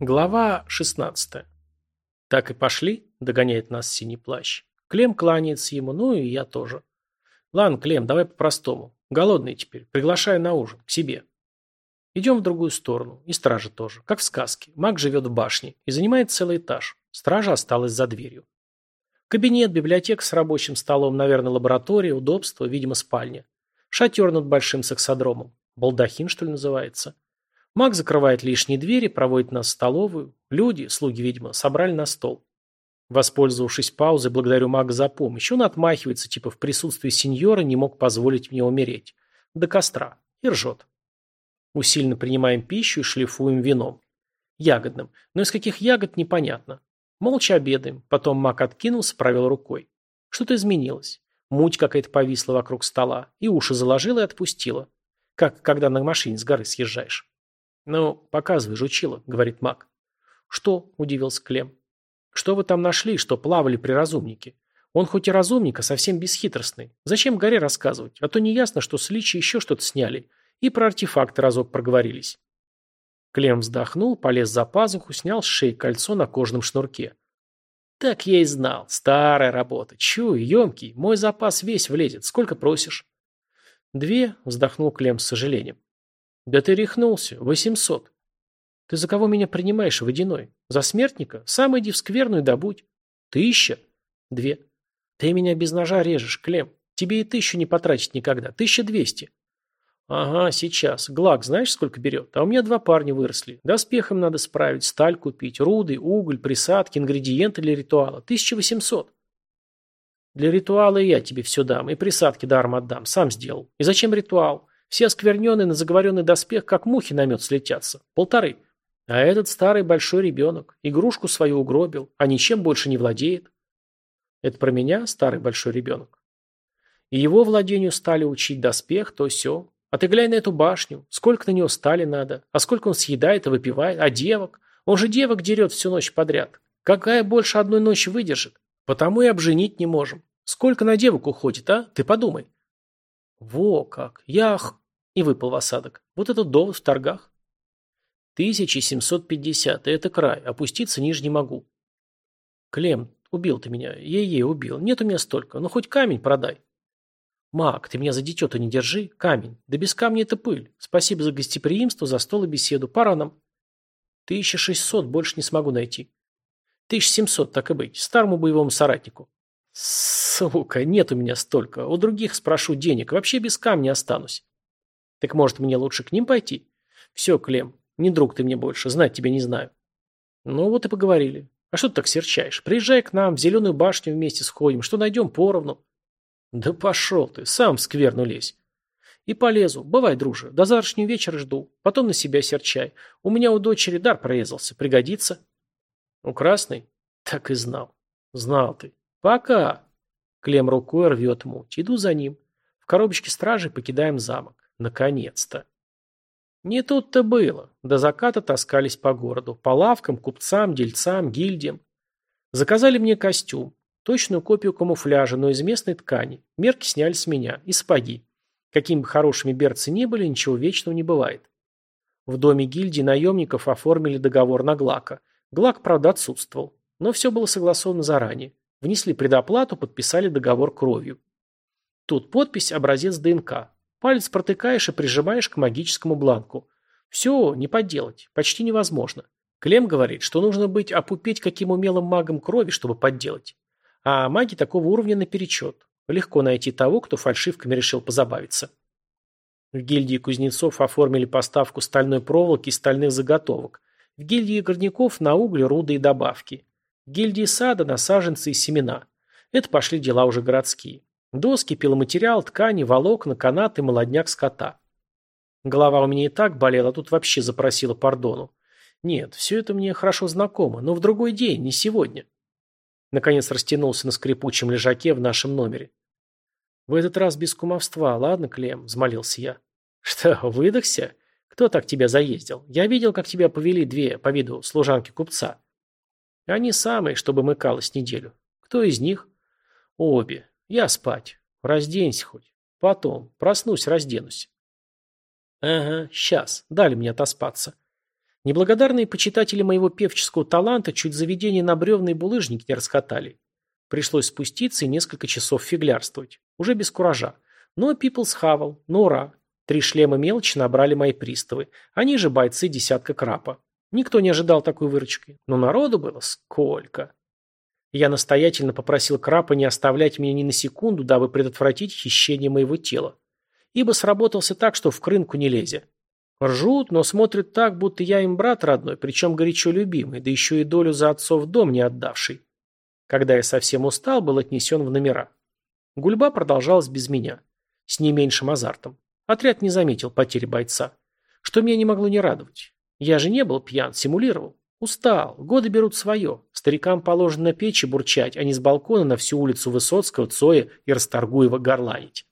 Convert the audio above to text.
Глава 16. Так и пошли, догоняет нас синий плащ. Клем кланяется ему, ну и я тоже. Ладно, Клем, давай по-простому. Голодный теперь. Приглашаю на ужин. К себе. Идем в другую сторону. И стража тоже. Как в сказке. Маг живет в башне и занимает целый этаж. Стража осталась за дверью. Кабинет, библиотека с рабочим столом, наверное, лаборатория, удобство, видимо, спальня. Шатер над большим саксодромом. Балдахин, что ли, называется. Маг закрывает лишние двери, проводит нас в столовую. Люди, слуги, видимо, собрали на стол. Воспользовавшись паузой, благодарю мага за помощь. Он отмахивается, типа в присутствии сеньора не мог позволить мне умереть. До костра. И ржет. Усиленно принимаем пищу и шлифуем вином. Ягодным. Но из каких ягод, непонятно. Молча обедаем. Потом маг откинулся, провел рукой. Что-то изменилось. Муть какая-то повисла вокруг стола. И уши заложила и отпустила. Как когда на машине с горы съезжаешь. «Ну, показывай, жучила», — говорит маг. «Что?» — удивился Клем. «Что вы там нашли, что плавали при разумнике? Он хоть и разумник, а совсем бесхитростный. Зачем горе рассказывать? А то не ясно, что с Личи еще что-то сняли. И про артефакты разок проговорились». Клем вздохнул, полез за пазуху, снял с шеи кольцо на кожаном шнурке. «Так я и знал. Старая работа. Чую, емкий. Мой запас весь влезет. Сколько просишь?» «Две», — вздохнул Клем с сожалением. «Да ты рехнулся. Восемьсот». «Ты за кого меня принимаешь, водяной? За смертника? Сам иди в скверную добудь». «Тысяча?» «Две». «Ты меня без ножа режешь, Клем. Тебе и тысячу не потратить никогда. Тысяча двести». «Ага, сейчас. Глак знаешь, сколько берет? А у меня два парня выросли. Доспехом надо справить, сталь купить, руды, уголь, присадки, ингредиенты для ритуала. Тысяча восемьсот». «Для ритуала я тебе все дам, и присадки даром отдам. Сам сделал. И зачем ритуал? Все оскверненные на заговоренный доспех, как мухи на мед слетятся. Полторы. А этот старый большой ребенок. Игрушку свою угробил, а ничем больше не владеет. Это про меня, старый большой ребенок. И его владению стали учить доспех, то все. А ты глянь на эту башню. Сколько на него стали надо. А сколько он съедает и выпивает. А девок? Он же девок дерет всю ночь подряд. Какая больше одной ночи выдержит? Потому и обженить не можем. Сколько на девок уходит, а? Ты подумай. Во как! Ях! И выпал в осадок. Вот это довод в торгах. 1750, и это край. Опуститься ниже не могу. Клем, убил ты меня. Ей-ей, убил. Нет у меня столько. Ну хоть камень продай. Мак, ты меня за дитё-то не держи. Камень. Да без камня это пыль. Спасибо за гостеприимство, за стол и беседу. Пора нам. 1600 больше не смогу найти. 1700, так и быть. Старому боевому соратнику. Сука, нет у меня столько. У других спрошу денег. Вообще без камня останусь. Так может мне лучше к ним пойти? Все, Клем, не друг ты мне больше, знать тебя не знаю. Ну вот и поговорили. А что ты так серчаешь? Приезжай к нам, в зеленую башню вместе сходим, что найдем поровну. Да пошел ты, сам в скверну лезь. И полезу. Бывай, друже, до завтрашнего вечера жду. Потом на себя серчай. У меня у дочери дар прорезался. Пригодится. У красной? Так и знал. Знал ты. Пока. Клем рукой рвет муть. Иду за ним. В коробочке стражи покидаем замок. Наконец-то. Не тут-то было. До заката таскались по городу. По лавкам, купцам, дельцам, гильдиям. Заказали мне костюм. Точную копию камуфляжа, но из местной ткани. Мерки сняли с меня. И сапоги. Какими бы хорошими берцы ни были, ничего вечного не бывает. В доме гильдии наемников оформили договор на Глака. Глак, правда, отсутствовал. Но все было согласовано заранее. Внесли предоплату, подписали договор кровью. Тут подпись, образец ДНК. Палец протыкаешь и прижимаешь к магическому бланку. Все, не подделать. Почти невозможно. Клем говорит, что нужно быть опупеть каким умелым магом крови, чтобы подделать. А маги такого уровня наперечет. Легко найти того, кто фальшивками решил позабавиться. В гильдии кузнецов оформили поставку стальной проволоки и стальных заготовок. В гильдии горняков на уголь, руды и добавки. В гильдии сада на саженцы и семена. Это пошли дела уже городские. Доски, пиломатериал, ткани, волокна, канаты, молодняк скота. Голова у меня и так болела, а тут вообще запросила пардону. Нет, все это мне хорошо знакомо, но в другой день, не сегодня. Наконец растянулся на скрипучем лежаке в нашем номере. В этот раз без кумовства, ладно, Клем, взмолился я. Что, выдохся? Кто так тебя заездил? Я видел, как тебя повели две, по виду, служанки купца. Они самые, чтобы мыкалось неделю. Кто из них? Обе. Я спать. Разденься хоть. Потом. Проснусь, разденусь. Ага, сейчас. Дали мне отоспаться. Неблагодарные почитатели моего певческого таланта чуть заведение на бревна и булыжники не раскатали. Пришлось спуститься и несколько часов фиглярствовать. Уже без куража. Но Пипл схавал. Ну ура. Три шлема мелочи набрали мои приставы. Они же бойцы десятка крапа. Никто не ожидал такой выручки. Но народу было сколько. Я настоятельно попросил крапа не оставлять меня ни на секунду, дабы предотвратить хищение моего тела. Ибо сработался так, что в крынку не лезет. Ржут, но смотрят так, будто я им брат родной, причем горячо любимый, да еще и долю за отцов дом не отдавший. Когда я совсем устал, был отнесен в номера. Гульба продолжалась без меня. С не меньшим азартом. Отряд не заметил потери бойца. Что меня не могло не радовать. Я же не был пьян, симулировал. Устал, годы берут свое. Старикам положено на печи бурчать, а не с балкона на всю улицу Высоцкого, Цоя и Расторгуева горланить.